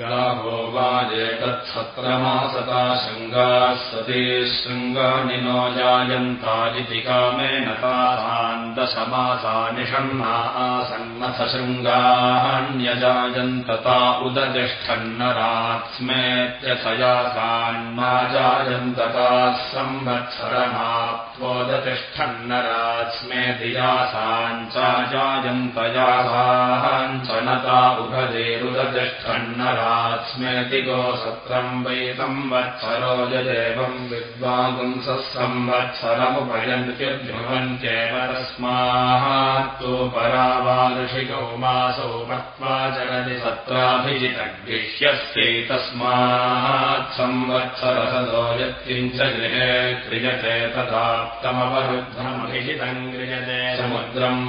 गावो वाजेतत्सत्रमासता शृङ्गाः सती शृङ्गानि नो जायन्तादिति कामेन तासान्दशमासानि षण्णा आसन्नथ शृङ्गान्यजायन्तता उदतिष्ठन्नरात्स्मेत्यथयासान्मा जायन्तताः संवत्सरमाप्त्वोदतिष्ठन्नरात्स्मे दियासाञ्चाजायन्तयासाञ्चनता उभदेरुदतिष्ठन्नरा स्मेति गोसत्रम् वै संवत्सरो यदेवम् विद्वागुंसः संवत्सरमुपयन्त्यभ्युवन्त्येव तस्मात्तु परावादृशिकौ मासौ मत्वा चरति सत्राभिजितग्रिह्यस्यैतस्मात् संवत्सरसदो यत्किञ्च गृहे क्रियते तदाप्तमवरुद्धमभिजितम् क्रियते समुद्रम्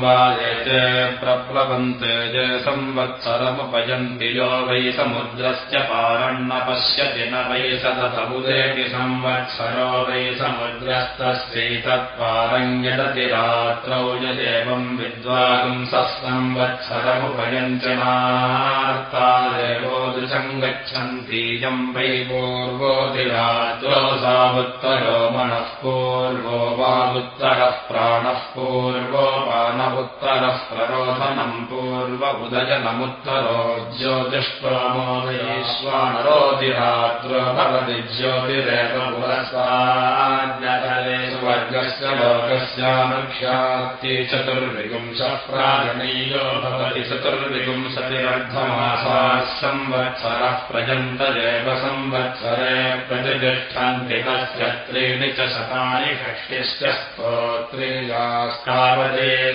ये प्रप्लवन्ते ये संवत्सरमुपयन्ति यो वै समुद्र समुद्रस्य पारण्ण पश्यति न वै सततबुदेति संवत्सरो वै समुद्रस्तस्यैतत्पारञ्जदति रात्रौ यदेवम् विद्वांसः संवत्सरमुपयञ्चनार्तादेवोदृशम् गच्छन्तीयम् वै पूर्वोऽतिरात्रो सावुत्तरो मनः पूर्वो वागुत्तरः प्राणः पूर्वो मानवुत्तरः प्ररोधनम् पूर्व उदयनमुत्तरो ज्योतिष्टोमो ईश्वानरोतिरात्र भवति ज्योतिरेव पुरस्वाद्यतलेषु वर्गस्य लोकस्यानुख्याति चतुर्विपुंशः प्राजनीयो भवति चतुर्विपुंशतिरर्धमासाः संवत्सरः प्रजन्तदेव संवत्सरे प्रतिष्ठन्ति तस्य त्रीणि च शतानि षष्टिश्च स्तोत्रीयास्तावते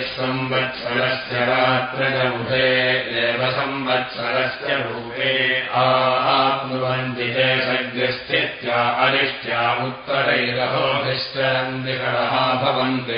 संवत्सरस्य रात्रजमुभे एव संवत्सरस्य भूपे आप्नुवन्ति ते सग्रस्थित्या अरिष्ट्या उत्तरैरहोभिश्चरन्दिकरः भवन्ति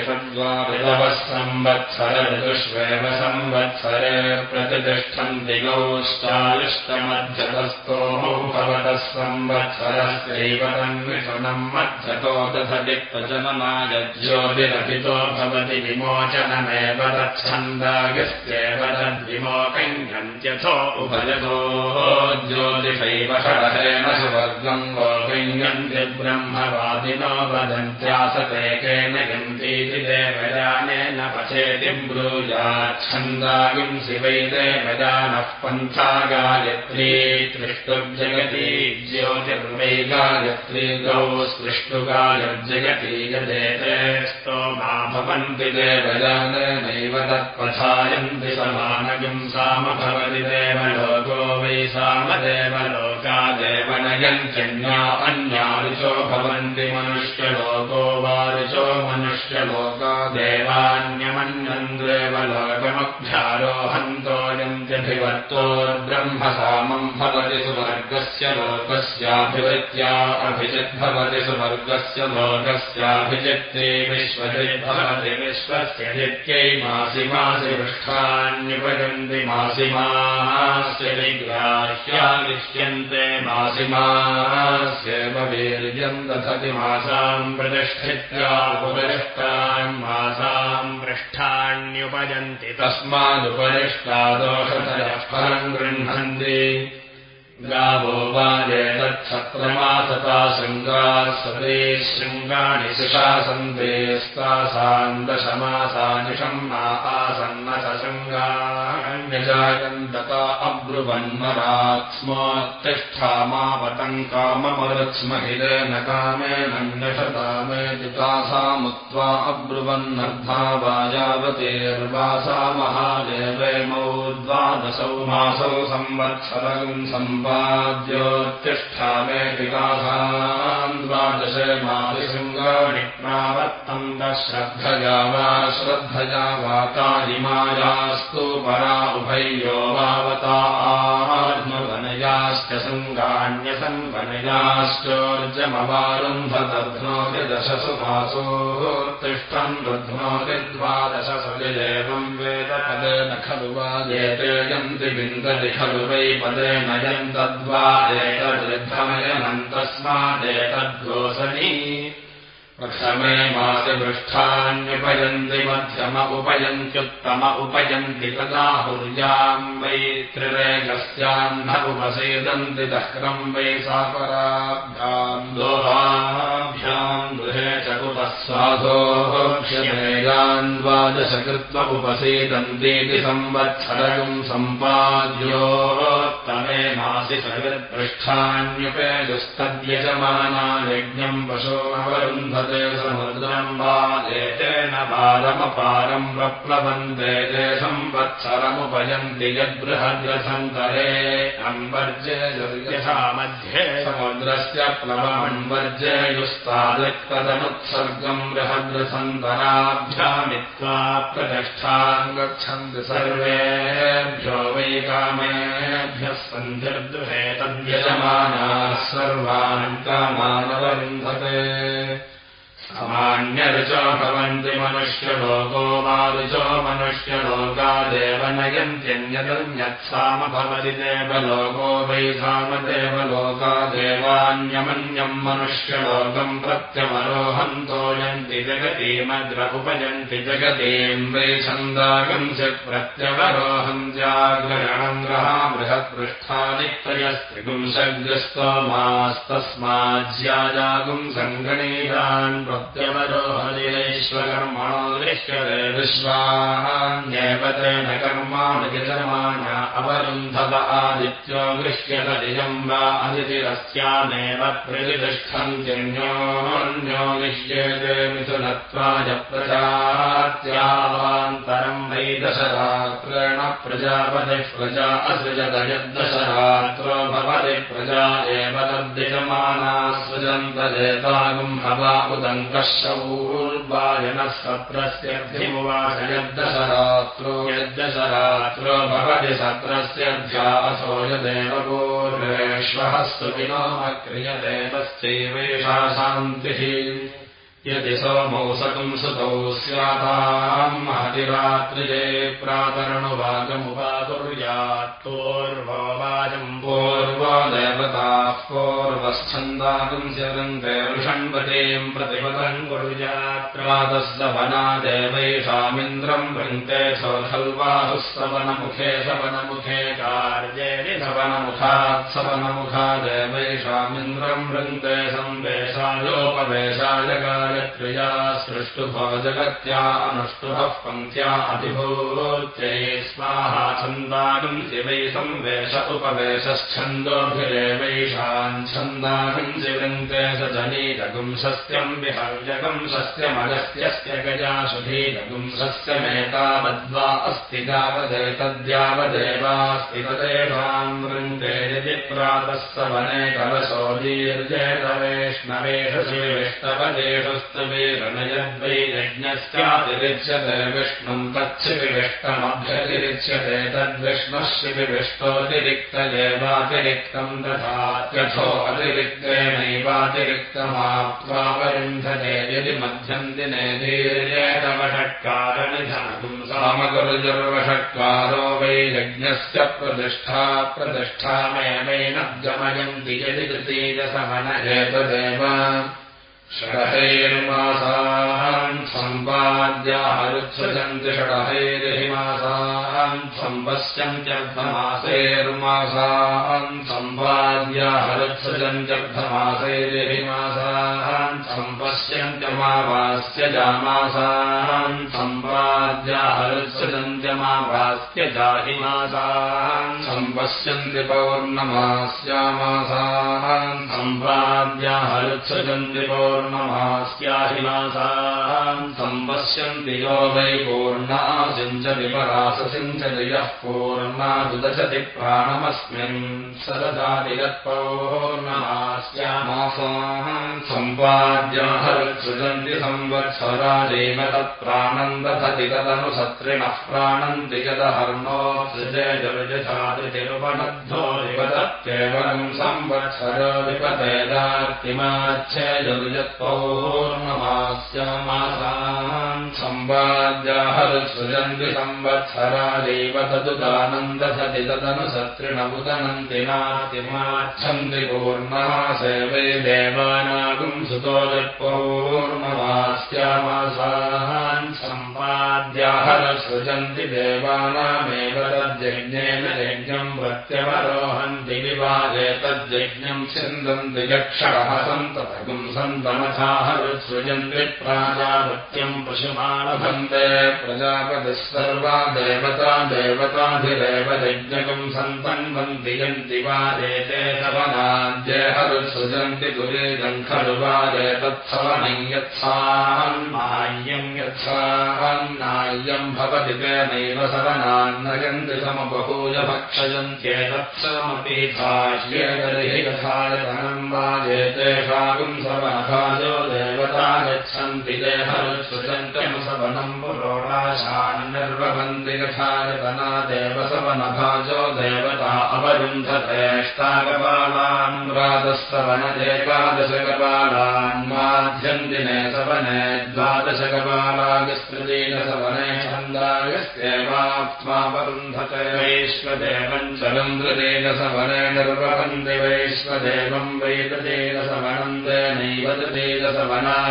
संवत्सर ऋतुष्वेव संवत्सरे प्रतिष्ठन्ति गौश्चालिष्टमध्यतस्तोमौ भवतः संवत्सरस्यैव तन्विषुणम् मध्यतो दधति प्रजननाय ज्योतिरभितो भवति विमोचनमेव तच्छन्दागस्त्येव तद्विमोकञ्जन्त्यथो उभयतो ज्योतिषैव सुवर्गम् गोपिञ्जन्ति ब्रह्मवादिनो वदन्त्यासतेकेन गन्तीति देवयानेन पचेति ब्रूयाच्छन्दागिम् शिवै देवयानः पन्था गायत्री तृष्टुर्जगति ज्योतिर्वै गायत्री गौ सृष्टुगायर्जगति यदेते स्तोमा भवन्ति देवयानेनैव तत्पथायन्ति समानगिम् साम भवति देवलोको वै सामदेव लोकादेव नयन्त्यन्या अन्यारुचो भवन्ति मनुष्यलोको वारुचो मनुष्यलोका देवान्यमन्यन्द्रेव लोकमभ्यारोहन्तोऽयन्त्यभिवर्तोर्ब्रह्मसामम् भवति सुवर्गस्य लोकस्याभिवृत्या अभिजिद्भवति सुवर्गस्य लोकस्याभिजित्ते विश्वजिद्भवति विश्वस्य जित्यै मासि मासि पृष्ठान्युपजन्ति मासि मास्य विग्राह्याविष्यन्ते मासिमास्येव वीर्यम् दधति मासाम् प्रतिष्ठित्या उपरिष्टान् मासाम् पृष्ठान्युपजन्ति तस्मादुपरिष्टादोषतयः फलम् गृह्णन्ति गावो वाजेतच्छत्रमासता शृङ्गाः सते शृङ्गाणि सुशासन्तेस्तासाम् दशमासानि षण्णा आसन्नथ शृङ्गाण्यजायन्तता अब्रुवन्मरात्स्मोत्तिष्ठामापतम् काममरुत्स्महिलेन कामेनन्यषतामेति तासामुत्त्वा अब्रुवन्नर्धा वायावतेर्वासा महादेवैमौ द्वादशौ मासौ संवत्सरम् सम्पा द्योत्तिष्ठामे विकासान् प्रावर्तम् दश्रद्धया वा श्रद्धया वातारिमायास्तु परा उभयो वावता आत्मवनयाश्च सङ्गान्यसङ्वनयाश्चोर्जमवारुन्धदध्नोति दशसु मासोत्तिष्ठम् रुध्नोति द्वादशसु एवम् वेद पदेन खलु वा एते यन्ति विन्दति खलु वै पदेन यन्तद्वा एतदृद्धमयनम् तस्मादेतद्गोसनी प्रथमे मासि मध्यम उपयन्त्युत्तम उपयन्ति तदाहुर्याम् वै त्रिरेकस्यान्न उपसेदन्ति दह्रम् वै सापराभ्याम् दोहाभ्याम् गृहे च कुतः स्वाधोक्षमेयान् द्वादशकृत्व उपसेदन्तीति संवत्सरगम् सम्पाद्योत्तमे मासि सकृत्पृष्ठान्युपेजुस्तद्यजमाना यज्ञम् पशोऽवरुन्धते समुद्रम् वा एतेन पारमपारम् प्रप्लवन्ते ते संवत्सरमुपयन्ति यद्बृहद्रसन्तरे अन्वर्जे यथा मध्ये समुद्रस्य प्लवमन्वर्जयुस्तादत्पदमुत्सर्गम् बृहद्रसन्तराभ्यामित्वा प्रतिष्ठाम् गच्छन्ति सर्वेभ्यो वै कामेभ्यः सन्धिर्दृहे तद्यजमानाः सर्वान् कामानवरुन्धते सामान्यरुचो भवन्ति मनुष्यलोको मारुचो मनुष्यलोकादेव नयन्त्यन्यदन्यत्साम भवति देवलोको वै सामदेवलोकादेवान्यमन्यम् मनुष्यलोकम् प्रत्यवरोहन्तोयन्ति जगतीमद्रहुपयन्ति जगतीम् वै छन्दागम् च प्रत्यवरोहन्त्याग्रहणम् ग्रहा बृहत्पृष्ठानि त्रयस्त्रिगुंसग्रस्तोमास्तस्माज्याजागुम् सङ्गणीयान् प्रत्यवरोहदिनेश्वकर्मणो दृश्यते विश्वान्येव तेन कर्माणि यजमाना अवरुन्धव आदित्यो गृह्यतदिजम् वा अदितिरस्यामेव प्रतिष्ठन्त्यन्योन्यो निश्येते मिथुनत्वाय प्रजात्यावान्तरम् वै दशरात्रेण प्रजापतिः प्रजा असृजत यद्दशरात्रो भवति प्रजा एव तद्यजमाना सृजन्तजेतागुम् हवा उदम् ूर्वायनः सत्रस्यर्थिमुवाच यद्दशरात्रो यद्दशरात्रो भवति सत्रस्यर्ध्या असो यदेव पूर्वेष्वः सुविनोमक्रियते तस्यैवेषा शान्तिः यदि सोमौसकम् सुतौ स्याताम् प्रातरणुवागमुपाकुर्यात्पूर्ववाजम् पूर्वो ऋषण्वतीम् प्रतिपदम् कुर्यात्रातस्तवना देवैषामिन्द्रम् वृन्ते सौखल्वाहुः सवनमुखे सवनमुखे कार्ये सवनमुखात् सवनमुखा देवैषामिन्द्रम् वृन्ते संवेशायोपवेशाय सृष्टुभो जगत्या अनुष्टुभः पङ्क्त्या अभिभूत्यै स्वाहा छन्दागम् शिवै संवेश उपवेशच्छन्दोभिरेवैषान् छन्दागम् शिवृङ्के स जनीरगुम् सस्यम् विहर्जगम् सस्यमगस्त्यस्य गजाशुधीरगुम् सस्यमेतावद्वा अस्ति तावदेतद्यावदेवास्ति तदेषाम् वृङ्गे यदि प्रातः स वने कलशो दीर्जेतवेष्णवेषसि यज्ञस्यातिरिच्यते विष्णुम् तच्छिविष्टमभ्यतिरिच्यते तद्विष्णुश्चि विष्टोऽतिरिक्त एवातिरिक्तम् दधात्यथो अतिरिक्तेनैवातिरिक्तमाप्त्वावरुन्धते यदि मध्यम् दिने धीर्येतवषट्कारनिधनम् सामगुरुजुर्वषट्कारो वै यज्ञस्य प्रतिष्ठा प्रतिष्ठामेवेन गमयन्ति यदि कृतीजसहन एतदेव षडहैर्मासान् सम्पाद्याहरुत्सृजन्ति षडहैर्हिमासान् सम्पश्यन्त्यर्धमासैर्मासान् सम्पाद्याहरुत्सृजन्त्यर्धमासैर्हिमासान् सम्पश्यन्त्यमावास्य जामासान् सम्पाद्याहरुत्सृजन्त्यमावास्य जाहिमासान् सम्पश्यन्ति पौर्णमास्यामासान् सम्पाद्याहरुत्सृजन्ति पौर्ण पूर्णमास्याहिमासाम् सम्पश्यन्ति यो वै पूर्णा सिञ्चति पराससिञ्चति यः पूर्णादुदशति प्राणमस्मिन् सददाति सम्पाद्याहरुत्सृजन्ति संवत्सरादेव तत्प्राणम् दधति तदनुसत्रिणः प्राणन्ति यदहर्णोत्सृजयजुर्जधातिरुपनद्धो विपदत्येवम् संवत्सरो विपतेदार्तिमाच्छेजुर्जत्पौर्णमास्यामासान् संवाद्याहरुत्सृजन्ति संवत्सरादेव तदुदानन्दधति तदनुसत्रिणमुदनन्ति नातिमाच्छन्ति पूर्णमासे वै देवानागुम् सुतो पौर्णमास्यामासान् सम्पाद्याहरसृजन्ति देवानामेव तद्यज्ञेन यज्ञम् प्रत्यवरोहन्ति विवादे तद्यज्ञम् छिन्दन्ति यक्षणः सन्ततगुम् सन्तमथाहरुत्सृजन्ति प्राजापत्यम् पशुमालभन्ते प्रजापतिः सर्वा देवता देवताभिरेव यज्ञकम् सन्तन्वन्ति यन्ति वादेते सवनाद्येहरुत्सृजन्ति दुरेदम् खलु वादे तत्सवनम् यत्सान्नाय्यम् यत्सान्नाय्यम् भवति तेनैव सवनान्नयन्ति यथायतनम् वाजेतेषागुम् सवनभाजो देवता गच्छन्ति देहरुत्सृजन्त्यनुसवनम् पुरोडाशान्निर्वहन्ति यथायतना देव सवनभाजो देवता अवरुन्धतेष्टागपालान् रातस्तवनदेकादशकपालान् माध्यन्दिने सवने द्वादशकपालागस्त्रीन सवने छन्दागस्त्येवात्मा वरुन्धते वैश्वदेवम् चलन्द्रदेन सवने निर्वहन्ति वैश्वदेवम् वैतदेन सवनन्दे नैव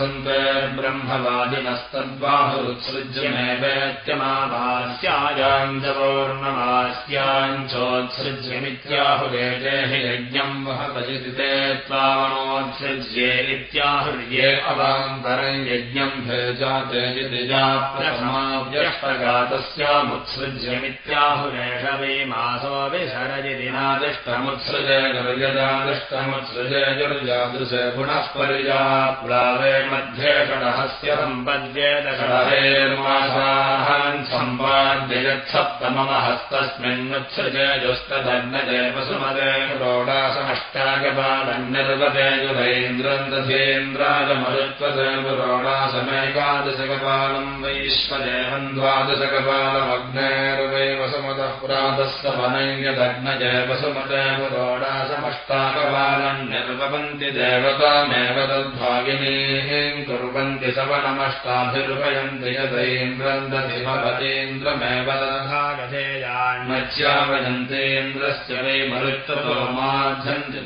सन्ते ब्रह्मवादिनस्तद्बाहुरुत्सृज्यमेवेत्यमाभास्यायाम् च पौर्णमास्याञ्चोत्सृज्यमित्याहुरेते हि यज्ञम् वहपजिते त्वावणोत्सृज्ये इत्याहुर्ये अवान्तरम् यज्ञम् भेजाते जितिजा प्रथमाव्यष्टगातस्यामुत्सृज्यमित्याहुरेष वै मासो विशरजिदिनादिष्टमुत्सृजे गर्यजादिष्टमुत्सृजे जुर्जादृशे पुनः परिजा प्लावे मध्ये षडहस्य सम्पद्येदषडहेर्मासाहन् सम्पाद्य यत्सप्तममहस्तस्मिन्नुत्सृजयुस्तदग्नजे वसुमदे पुरोडासमष्टागपालन्निर्वते युधैन्द्रन्दधेन्द्राजमरुत्वते पुरोडासमेकादशकपालम् वैश्वदेवम् द्वादशकपालमग्नेर्वै वसुमतः पुरातस्तवनैर्यदग्नजे वसुमते पुरोडासमष्टाकपालम् निर्वपन्ति देवतामेव तद्भागिनीः कुर्वन्ति सवनमष्टाभिरुपयन्ति यदैन्द्रन्दधिमपतीन्द्रमेव दधागधेयान्मच्यावयन्तेन्द्रस्य वै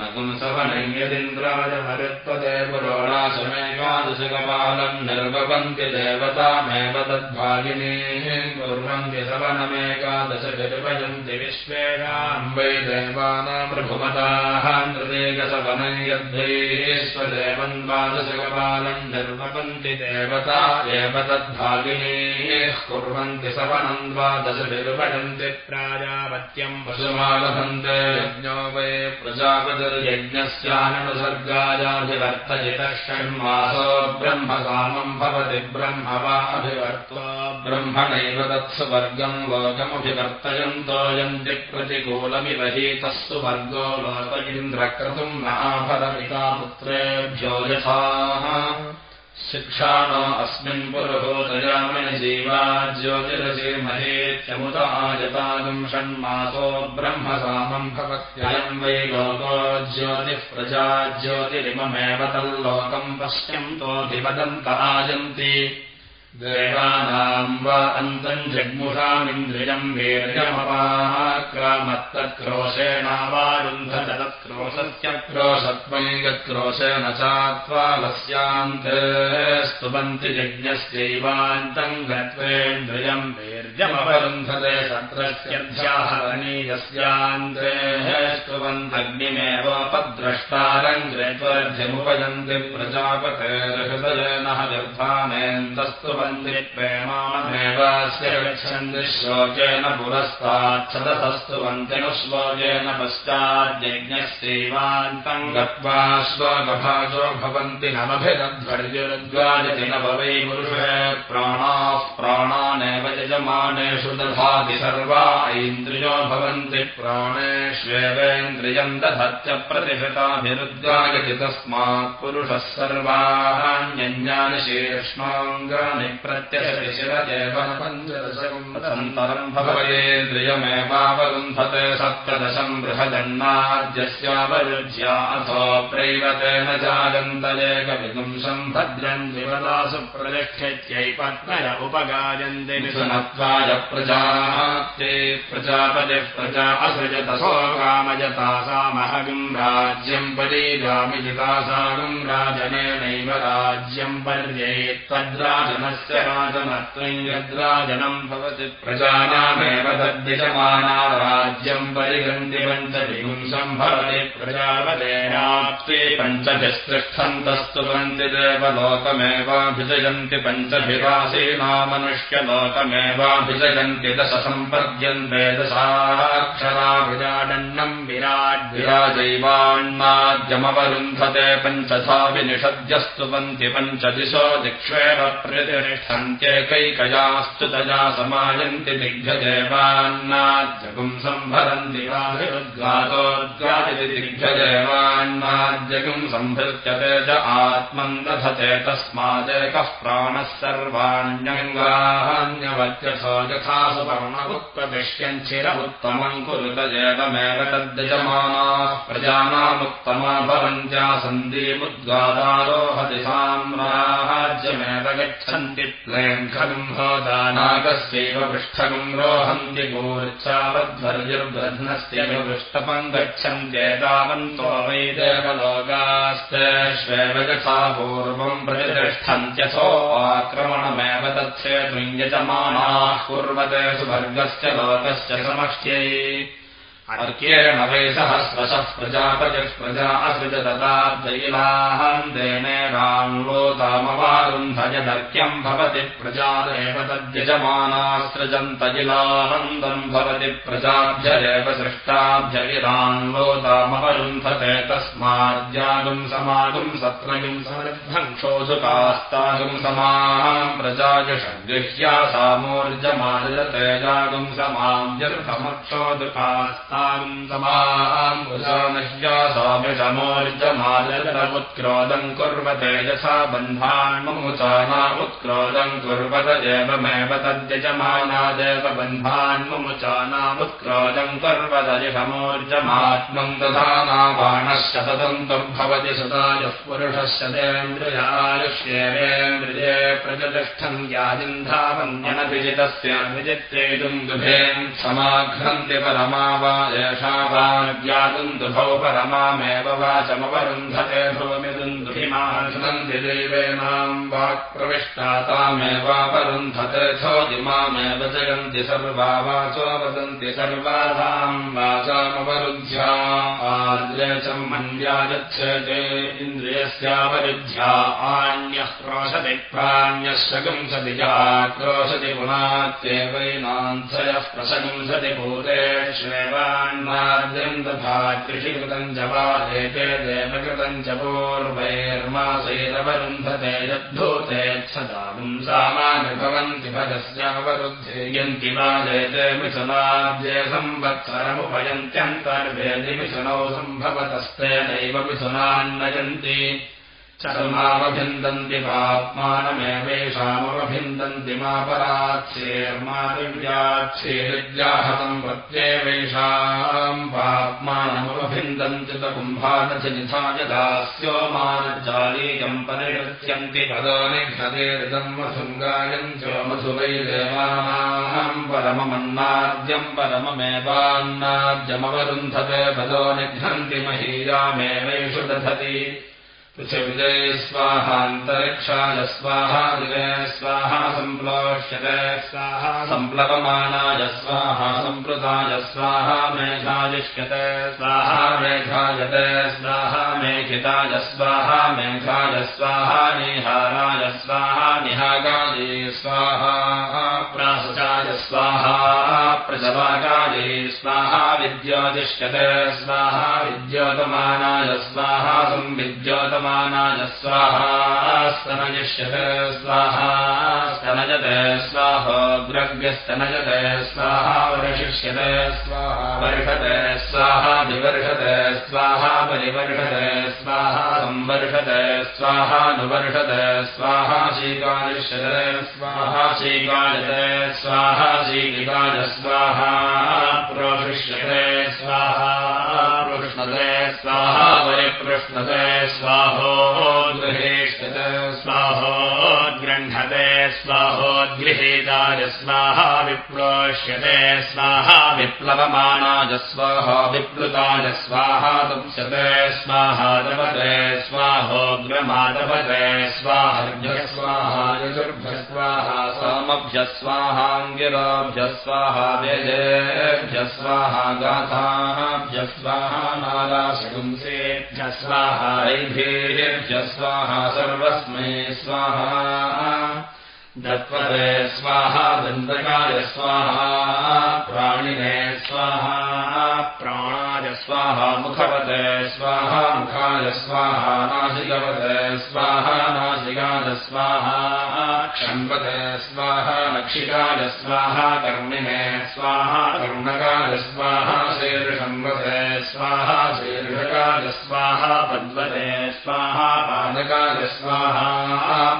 नगुम् सवनम् यदिन्द्राय मरुत्वते पुरोणासमेकादशकपालम् निर्वपन्ति देवतामेव तद्भागिनीः कुर्वन्ति सवनमेकादशभिरुपयन्ति विश्वेनाम् वै देवानाम् प्रभुमताः नृदेकसवनम् यद्वैश्वदेवन् द्वादशकपालम् निर्वपन्ति देवता एव तद्भागिनीः कुर्वन्ति सवनम् द्वादशभिरुपयन्ति प्राजापत्यम् पशुमालभन्ते यज्ञो वै प्रजापतिर्यज्ञस्याननुसर्गायाभिवर्तयितः षण्मासो ब्रह्मकामम् भवति ब्रह्म वा अभिवर्त्वा ब्रह्मणैव तत्सु वर्गम् लोकमभिवर्तयन्तोऽयन्ति प्रतिकूलमिव हि तस्सु वर्गो लोक इन्द्रक्रतुम् महाफलमिता पुत्रेभ्यो यथाः शिक्षाणो अस्मिन् पुरुभूतयामनि जीवा ज्योतिरसीमहेत्यमुत आयतागम् षण्मासो ब्रह्मसामम् भवत्ययम् वै लोको ज्योतिः प्रजा ज्योतिरिममेव तल्लोकम् पश्यन्तोऽधिवदन्त आयन्ति देवानाम् वा अन्तम् जग्मुषामिन्द्रियम् वीर्यमपाक्रामत्तक्रोशेणावारुन्धत तत्क्रोशस्य क्रोशत्वम् यत्क्रोशेण चात्वालस्यान्ते स्तुवन्ति यज्ञस्यैवान्तम् गत्वेन्द्रियम् वीर्यमवरुन्धते सत्रस्यध्याहरणीयस्यान्ते स्तुवन्तग्निमेवोपद्रष्टारम् ग्रेत्वर्ध्यमुपयन्ति प्रजापतेर्हृदयेन व्यर्थानेन्दस्तु भवन्ति प्रेमाणमेवास्य गच्छन्ति श्लोकेन पुरस्ताच्छदसस्तुवन्ति नु श्लोकेन पश्चाद्यज्ञश्चैवान्तम् गत्वा श्लोकभाजो भवन्ति नमभिरध्वर्युर्द्वाजति न भवै पुरुषे प्राणाः प्राणानेव यजमानेषु दधाति सर्वा ऐन्द्रियो भवन्ति प्राणेष्वेवेन्द्रियम् दधत्य प्रतिहृताभिरुद्गायति तस्मात् पुरुषः सर्वाण्यन्यानि शीर्ष्णाङ्गानि प्रत्यशिशिरदेव पञ्चदशम् भवयेन्द्रियमेवावरुन्धते सप्तदशम् बृहदन्नाद्यस्यावयुज्या अथो प्रैवतेन जागन्तलेकविदुंसम् भद्रम् विवदासु प्रतिष्ठित्यै पत्नय उपगायन्ति निसुनत्वाय प्रजाते प्रजापतिः प्रजा असृजतसो कामजतासामहगम् राज्यम् परिगामिजितासागम् राजनेनैव राज्यम् पर्यै त्वद्राजनस्य राजनत्वम् यद्राजनम् भवति प्रजानामेव तद्यजमाना राज्यम् परिगन्ति पञ्चविगुंसम् भवति प्रजापतेनाप्ते पञ्चभिस्तिष्ठन्तस्तु वन्ति देवलोकमेवाभिजयन्ति पञ्चभिरासीनामनुष्यलोकमेवाभिजयन्ति दश सम्पद्यन्ते दशाक्षरा विराडन्नम् विराड् विराजैवान्नाद्यमवरुन्धते पञ्चथा विनिषद्यस्तुवन्ति पञ्चदिशो दिक्ष्वेव प्रतिष्ठन्त्येकैकयास्तु तया समायन्ति दिग्भ्यदेवान्नाद्यगुम् सम्भरन्ति वाभिरुद्गातोद्गायति दिग्भ्यदेवान्नाद्यगुम् सम्भृत्यते च आत्मम् दधते तस्मादेकः प्राणः सर्वाण्यङ्गान्यवत्यथो यथा सुपर्णमुत्प्रतिष्यञ्चिर उत्तमम् कुरुत एवमेव तद्यजमानाः। प्रजानामुत्तमा भवन्त्या सन्धिमुद्गादारोहति साम्राज्यमेव गच्छन्ति प्लेङ्खगम् होदानागस्यैव पृष्ठगम् रोहन्ति गोर्चावध्वर्युर्बध्नस्यैव पृष्ठपम् गच्छन्त्येतावन्तो वै देवलोकास्तेष्वेव यथा पूर्वम् प्रतिष्ठन्त्यथो आक्रमणमेव तच्छेतुञ्जमानाः कुर्वते सुवर्गस्य लोकस्य समष्ट्यै अर्क्येण वै सहस्रशः प्रजापतिः प्रजा असृजदताद्दैलाहम् देनेराङ्लोतामवारुन्धयदर्क्यम् भवति प्रजादेव तद्यजमानासृजन्तजिलाहन्दम् भवति प्रजाभ्यरेव सृष्टाभ्यगिराङ्लोतामवरुन्धते तस्माद्यागुम् समागुम् सत्रयुम् समृद्धम् क्षोधुकास्तागुम् समाहम् प्रजायुषगृह्या सामोर्जमालतेजागुम् समाम् समामिषमोर्जमालमुत्क्रोदम् कुर्वते यथा बन्धान्मुचानामुत्क्रोदम् कुर्वत एवमेव तद्यजमानादेव बन्धान्मुचानामुत्क्रोदम् कुर्वदयमोर्जमात्मम् दधानाबाणश्च तदन्तर्भवति सदायुः पुरुषस्य तेन्द्रियायुष्येवेन्द्रिये प्रजतिष्ठम् याजिन्धावन्यनभिजितस्य विजित्रेतुम् दुभेन् समाघ्रन्ति परमावा एषा वा ज्ञातुन्दुभौ परमामेव वाचमवरुन्धते भूमिदुन्दुभिमानन्ति देवेनाम् वाक्प्रविष्टा तामेवापरुन्धते छोदिमामेव जगन्ति सर्वा वाचो वदन्ति सर्वासाम् वाचामवरुद्ध्या आद्रेचम् मन्यागच्छते इन्द्रियस्यावरुद्ध्या आन्यः क्रोशति प्राण्यशगुंसति च क्रोशति पुनात्येवैनान्थयः प्रशगुंसति भूतेष्वेवान्माद्यम् तथा कृषिकृतम् च वा एते देवकृतम् च पूर्वैर्मासैरवरुन्धते यद्धूतेच्छदाम् सामान्यभवन्ति पदस्यावरुद्धेयन्ति वा जयते मिथुनाद्ये संवत्सरमुपयन्त्यन्तर्वेदि मिथुनौ सम्भवतस्तेनैव मिथुनान्नयन्ति चरमावभिन्दन्ति पाप्मानमेवेषामवभिन्दन्ति मा पराच्छेर्मादिव्याच्छेर्याहतम् प्रत्येवेषाम् पाप्मानमवभिन्दन्ति त कुम्भानथिनिधाय दास्यो मानजालीयम् परिहृत्यन्ति पदानिघ्नतेरिदम् मधुङ्गायम् च मधुवै देवानाम् परममन्नाद्यम् परममेवान्नाद्यमवरुन्धते पदो निघ्नन्ति महीयामेवेषु दधति पृथिविजय स्वाहान्तरिक्षाय स्वाहा दिवे स्वाहा सम्प्लोष्यते स्वाहा सम्प्लवमानाय स्वाहा मेघायते स्वाहा मेघिताय स्वाहा मेघाय स्वाहा निहाराय स्वाहा निहागाय स्वाहा प्रासुचाय स्वाहा प्रजवागाय स्वाहा विद्योतिष्यते स्वाहा विद्योतमानाय स्वाहा संविद्योतम स्वाहा स्तनयिष्यते स्वाहा स्तनजते स्वाहोग्रव्यस्तनजते स्वाहा वर्षिष्यते स्वाहा वर्षते स्वाहा विवर्षते स्वाहा परिवर्षते स्वाहा संवर्षते स्वाहानुवर्षते स्वाहा शीकालिष्यते स्वाहा शीकायते स्वाहा शीलिकाय स्वाहा प्रोषिष्यते स्वाहा पृष्णते स्वाहा स्वाहा स्वाहोद्गृहेष्यत स्वाहोद्गृह्णते स्वाहोद्गृहेताय स्वाहा विप्लोष्यते स्वाहा विप्लवमानाय स्वाहा विप्लुताय स्वाहा तुप्स्यते स्वाहा दपते स्वाहोग्रमादपते स्वाहर्भ्य स्वाहा यजुर्भ्य स्वाहा सोमभ्य स्वाहाङ्गिराभ्य स्वाहा व्यजेभ्य स्वाहा गाथाभ्य स्वाहा नाराशगुंसेभ्य स्वाहा स्वाहा सर्वस्मै स्वाहा दत्वते स्वाहा दन्तकाय स्वाहा प्राणिने स्वाहा प्राणाय स्वाहा मुखवते स्वाहा मुखाय स्वाहा नासिकवते स्वाहा नासिकाय स्वाहा क्षम्पते स्वाहा नक्षिकाय स्वाहा कर्मिणे स्वाहा कर्णकाय स्वाहा शीर्षम्बते स्वाहा शीर्षकाय स्वाहा पद्वते स्वाहा पादकाय स्वाहा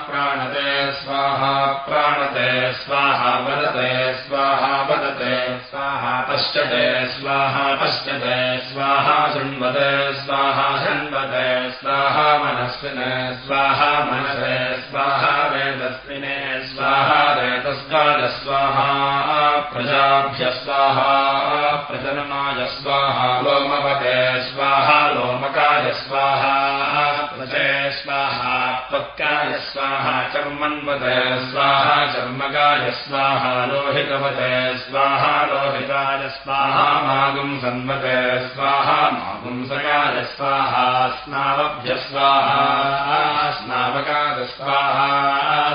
प्राणते स्वाहा प्राणते स्वाहा वदते स्वाहा वदते स्वाहा पश्यते स्वाहा पश्यते स्वाहा शृण्वते स्वाहा शृण्वते स्वाहा मनस्विने स्वाहा मनसे स्वाहा वेदस्विने स्वाहा वेदस्काल स्वाहा प्रजाभ्य स्वाहा प्रजननाय स्वाहा लोमपते स्वाहा लोमकाय स्वाहा स्वाहा त्वक्काय स्वाहा चर्मन्वते स्वाहा चर्मकाय स्वाहा लोहितवते स्वाहा लोहिताय स्वाहा मागुं सन्वते स्वाहा मागुंसकाय स्वाहा स्नावभ्य स्वाहा स्नावकाय स्वाहा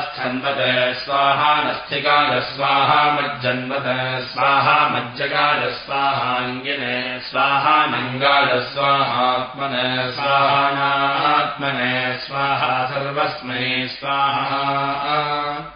स्खन्वते स्वाहा नस्थिकाय स्वाहा मज्जन्वते स्वाहा मज्जकाय स्वाहाङ्गिने स्वाहा नङ्गाय स्वाहात्मने स्वाहा सर्वस्मै स्वाहा।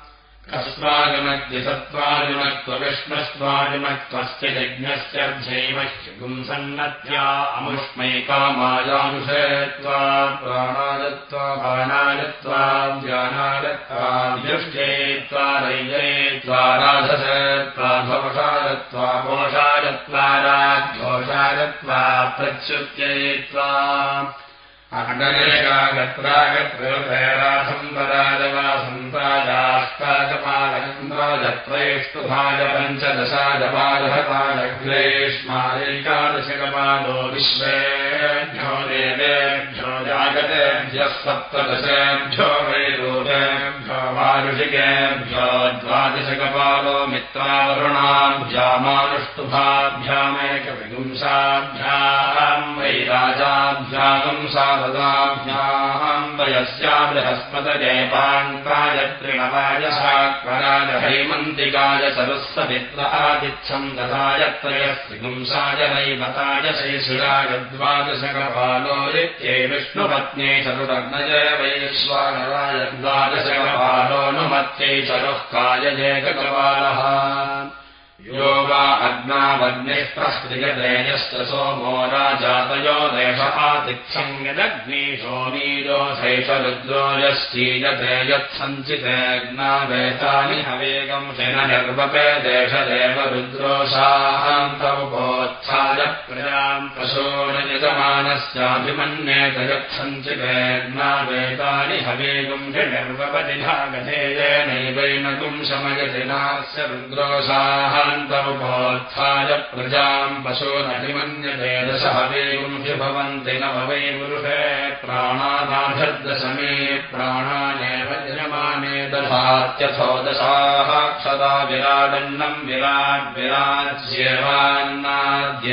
अस्माकमद्यसत्त्वादिमत्वविष्णस्त्वादिमत्वस्य यज्ञस्यर्ध्यैवह्युगुंसन्नत्या अमुष्मैकामायानुषे त्वा प्राणायत्वा बाणायत्वा ज्ञानायत्वा व्युष्टे त्वा रैजये त्वा राधसे त्वा घोषायत्वा घोषायत्वा राघोषायत्वा प्रच्युत्यै त्वा अण्डनेकागत्रागत्रयसन्ताजाष्टाकपालन्द्राजत्रयेष्टुभाज पञ्चदशाजपालहतालग्रेष्मादैकादशकपालो विश्वेभ्यो देवेभ्यो जागतेभ्यः सप्तदशेभ्यो वैरोधेभ्यो मारुषिकेभ्यो द्वादशकपालो मित्रावरुणाभ्यामानुष्टुभाभ्यामेकविगुंसाभ्याम् वैराजाभ्यागुंसा ्याहम्बयस्या बृहस्पतजयपाङ्काय त्रिणवाय शाक्वराय हैमन्तिकाय सरस्वमित्र आतिच्छम् दधाय त्रयस्त्रिपुंसाय नैवताय शैशिराय द्वादशकपालो नित्यै विष्णुपत्न्यै चरुरग्नजय वैश्वानराय द्वादशकपालोऽनुमत्यै चरुः कायजेककपालः यो वा अग्नावन्यप्रस्त्रियते यश्च सोमो राजातयो देशपातिक्षङ्गदग्निशोमीजोषैष रुद्रो यश्चीयते यत्सञ्चितेऽग्नावेतानि हवेगम् शिन निर्वपे देशदेव रुद्रोषान्तमुपोत्थाय अनन्तमुपोत्थाय प्रजाम् पशोरभिमन्यते दश हवेगुंसि भवन्ति न भवै पुरुषे प्राणानाभिर्दशमे प्राणानेव यजमाने दशात्यथो दशाः क्षदा विराडन्नम् विराट् विराज्यवान्नाद्य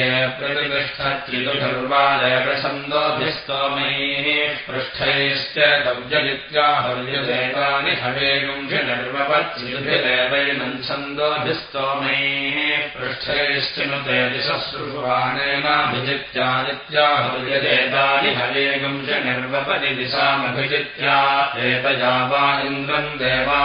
प्रसन्दोभिस्तोमैः पृष्ठैश्च कव्यजित्याहर्यदेवानि हवेगुंसि निर्वपत्रिभिदेवैनम् छन्दोभिस्तोमैः पृष्ठैश्च नु ते दिशश्रुषुवानेनाभिजित्यादित्याहर्यदेतानि हवेगुंसि निर्वपति दिशामभिजित्या एतया वा इन्द्रम् देवा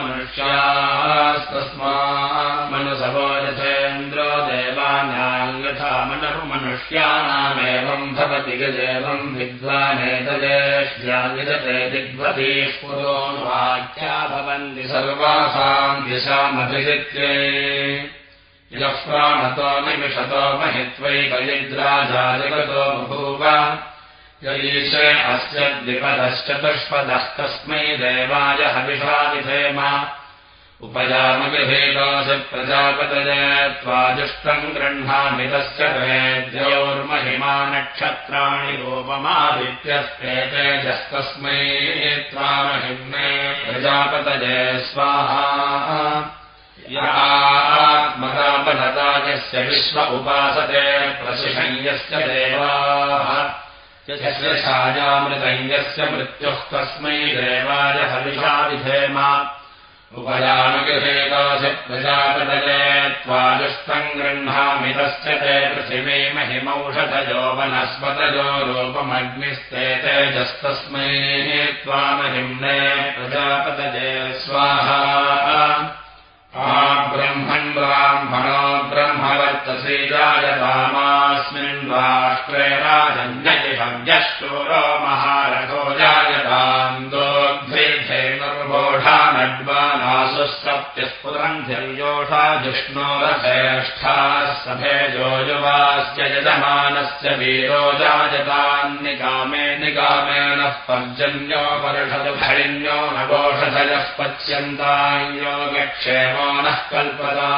मनुष्यास्तस्मात् मनुसवो यथेन्द्रो देवानाम् यथा मनुर्मनुष्याणामेवम् भवति गजेवम् विद्वानेतजेष्याविदते दिग्वतीः पुरो वाक्या भवन्ति सर्वासाम् दिशामभिजित्ये यः प्राणतो निमिषतो महित्वैकयिद्राजाजगतो बभूव यईश अस्य द्विपदश्चतुष्पदः तस्मै देवाय हविषाविधेम उपयामविभेदासि प्रजापतय त्वाजुष्टम् गृह्णामि तस्य वेद्योर्महिमा नक्षत्राणि प्रजापतये स्वाहा। यात्मदापनता यस्य विश्व उपासते प्रशिषञ्यस्य देवाः। यस्य छायामृतञ्जस्य मृत्युः तस्मै देवाय हविषाविधेम उपयामगृहेदासि प्रजापतये त्वाजुष्टम् गृह्णामि तस्य ते पृथिवे महिमौषधयो वनस्पतयो रूपमग्निस्ते तेजस्तस्मै त्वामहिम्ने प्रजापतये स्वाहा। ब्रह्मन् ब्राह्मणो ब्रह्मवर्तसे जायतामास्मिन् राष्ट्रे राजन्यशोरो महारथो जायताम् दोग्धेर्वोढानड्वानासु सप्त्यस्फुरन्ध्ययोषा जिष्णोरथेष्ठाः सभेजो युवास्य यजमानस्य वीरो जायतान्निकामे निकामेनः पर्जन्यो वर्षदुभरिण्यो नवोषधयः पच्यन्तायोगक्षेमो नः कल्पता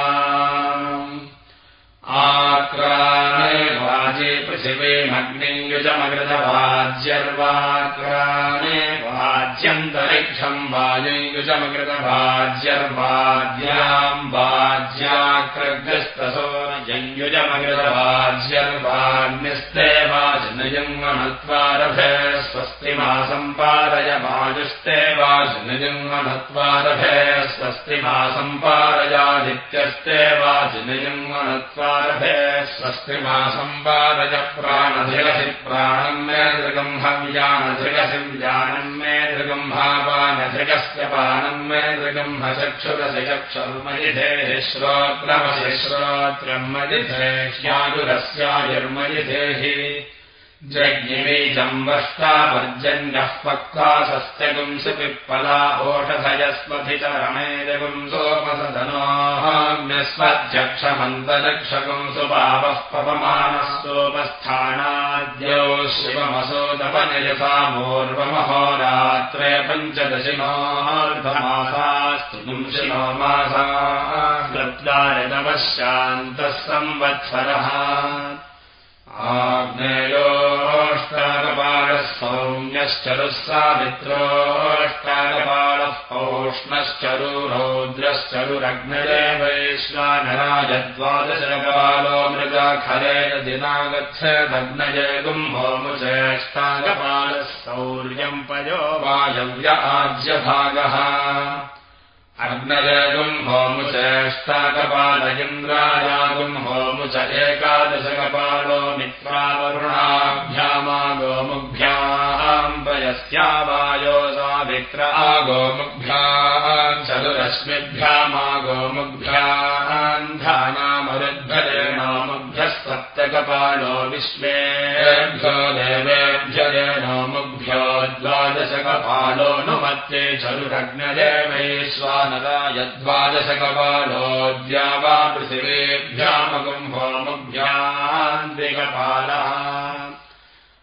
आक्राणे वाजे पृथिवीमग्नियुजमकृतवाज्यर्वाक्राणे वाज्यन्तरिक्षम् वायुयुजमकृतवाज्यर्वाद्याम् वाज्याक्रग्रस्तसो जञ्युजमकृतवाज्यर्वाग्निस्ते वाजनयुङ्मणत्वारभे स्वस्तिमासम्पारय वाजुस्ते वाजनयुङ्मणत्वारभे स्वस्तिमासम्पारयादित्यस्ते वाजनयुङ्मणत्वारभे स्वस्तिमासम्पारय प्राणधिरसि प्राणम् मे दृगम्भव्यानधृगसि व्यानम् मे दृगम्भापानधृगस्य पानम् मे दृगम्भचक्षुरसि चक्षुर्मयिधेः श्रोत्रमसि श्रोत्रम् मयिधेह्यायुरस्यायुर्मयिधेः जज्ञिवीजम् वष्टापर्जन्यः पक्वा सस्त्यगुंसि पिप्पला ओषधयस्मभिचरमेजगुम् सोमसधनोऽस्मध्यक्षमन्तरिक्षगुंसु पावः पवमानः सोपस्थानाद्यो शिवमसोदपनिरसामोर्वमहोरात्रे पञ्चदशिनोर्धमासास्तु पुंशिनो मासा गत्वारितवशान्तः संवत्सरः आग्नेयोष्टाकपालः सौम्यश्चरुः सामित्रोष्टाकपालः पौष्णश्चरु रौद्रश्चरुरग्नरे वैश्वानराजद्वादशकपालो मृगाखरेण दिनागच्छदग्नये गुम्भोमुचेष्टाकपालः सौर्यम् पयो वायव्य आज्यभागः अग्नजगुम् होमुचेष्टाकपाल इन्द्रायागुम् होमुच एकादशकपालो गोमुभ्याम् धानामरुद्भरेणोमुभ्यः सप्तकपालो विश्वेभ्यो देवेभ्यरेणोमुभ्यो द्वादशकपालो नुमत्ते यद्वादशकपालोऽद्या वा पृथिवीभ्यामकुम्भोमुभ्याम्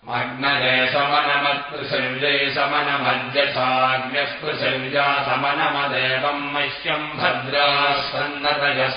द्विकपालः अग्नजे समनमत् पृथिव्यै समनमद्यथाग्न्यः पृथिव्या समनमदेवम् मह्यम् भद्रा सन्नतयः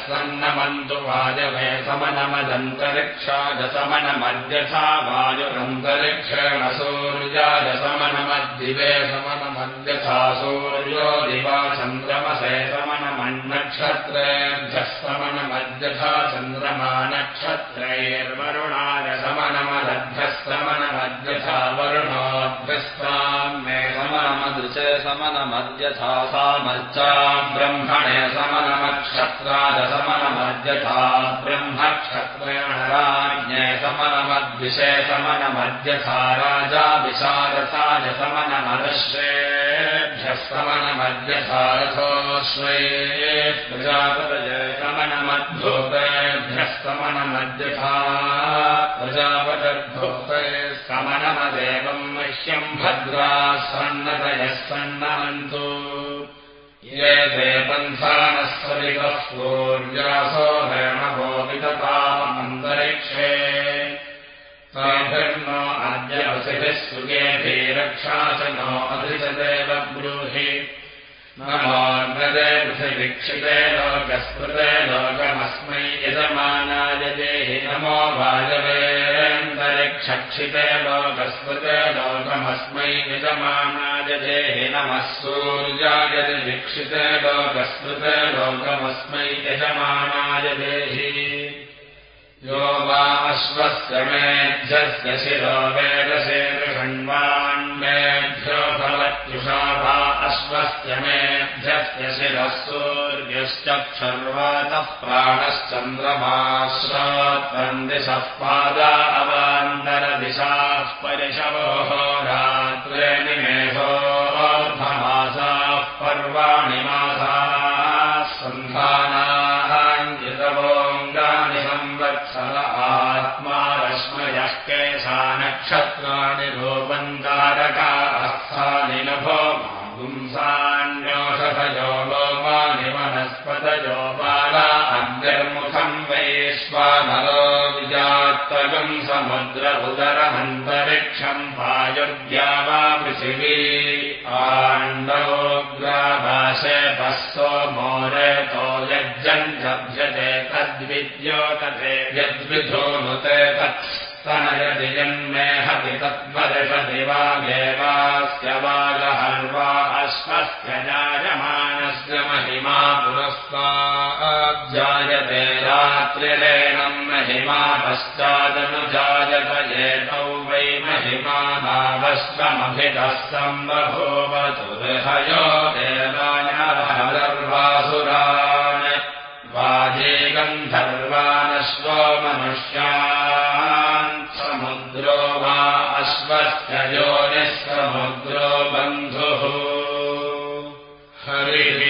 वायवे समनमदन्तरिक्षाय समनमद्यथा वायुरन्तरिक्षेण सूर्याय समनमद्दिवे समनमद्यथा सूर्यो दिवा चन्द्रमसे समनमन्नक्षत्रेभ्यः समनमद्यथा चन्द्रमा नक्षत्रैर्वरुणाय समनमदभ्यः समनमद्यथा वरुणाभ्यस्ताम् मे समनमदृशे समनमद्यथा सामर्चा ब्रह्मणे समनमक्षत्राय समनमद्यथा ब्रह्मक्षत्रेण राज्ञे समनमद्विषे समनमद्यथा राजा प्रजापतये समनमद्भूतेभ्यः समनमद्यथा प्रजापतद्भूते समनमदेवम् मह्यम् भद्रा सन्नतयः सन्नमन्तु ये सवितः पूर्यासो हेमभो विततामन्तरिक्षे ताभिर्नो अद्य वसिभिः सुगेभिरक्षा च नो अधिशदेव ब्रूहि नमोऽग्रदे पृथिवीक्षिते लोकस्पृते लोकमस्मै यजमानाय देहि। नमो भाजवेन्दरिक्षक्षिते लोकस्पृते लोकमस्मै यजमानाय देहि। नमः सूर्याय वीक्षिते लोकस्पृते लोकमस्मै यजमानाय देहि यो वा अश्वस्य मेध्यस्य शिरो षण्वान्मेभ्यो भवत्युषा वा अश्वस्य मेध्यस्य शिरः सूर्यश्चक्षर्वातः प्राणश्चन्द्रमाश्रात्वन्दिशः पादा अवान्तरदिशाः परिशवोः रात्रे निमेषोऽर्धमासाः नक्षत्राणि रोपन्तारकास्थानि नभो पुंसान्योषधयो लोमानि वनस्पतयो बाला अग्निर्मुखम् वैश्वानरो विजात्तकम् समुद्र उदरमन्तरिक्षम् वायुर्द्या वा पृथिवी आण्डवोग्राभाषे भस्तो मोरेतो यज्जम् जभ्यते तद्विद्योतते यद्विधोनुते तत्स्तनयति जन्मेहति तत्त्वदशति वागेवास्य वागहर्वा अश्वस्य जायमानस्य महिमा पुरस्ताज्जायते रात्रिरेणम् महिमा पश्चादनुजायत एतौ वै महिमा भावश्वमभितः सम्बभूवतु हयो बन्धुः। हरिः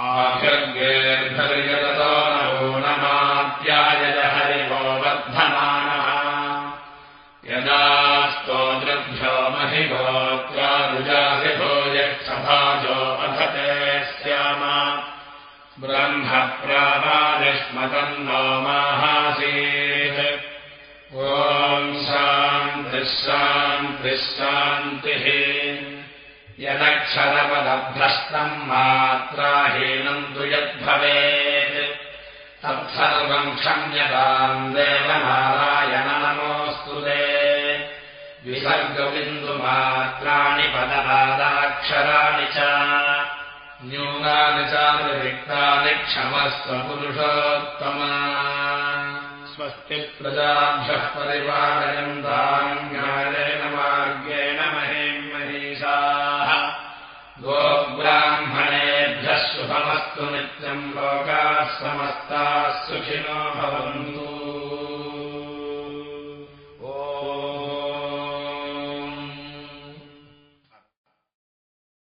आभिर्गेर्भर्यतो नमो नमात्यायज हरिवो वर्धमानः। यदा स्तोतृभ्यो महिभोत्वारुजासिभो यक्षभाजो अधते स्याम ब्रह्मप्रावादिष्मतम् नो माहासीत् ॐ शान्तिश्शान्तिश्शान्तिः यदक्षरपदभ्रष्टम् मात्राहीनम् तु यद्भवेत्। तत्सर्वम् क्षम्यताम् देवनारायण नमोऽस्तु ते। विसर्गबिन्दुमात्राणि पदपादाक्षराणि च न्यूनानि चातिरिक्तानि क्षमस्वपुरुषोत्तमा स्वस्ति प्रजाभ्यः परिपालयन्ताम् न्यायेन मार्गेण महीम् महीषाः। गोब्राह्मणेभ्यः शुभमस्तु नित्यम् लोकाः समस्ताः सुखिनो भवन्तु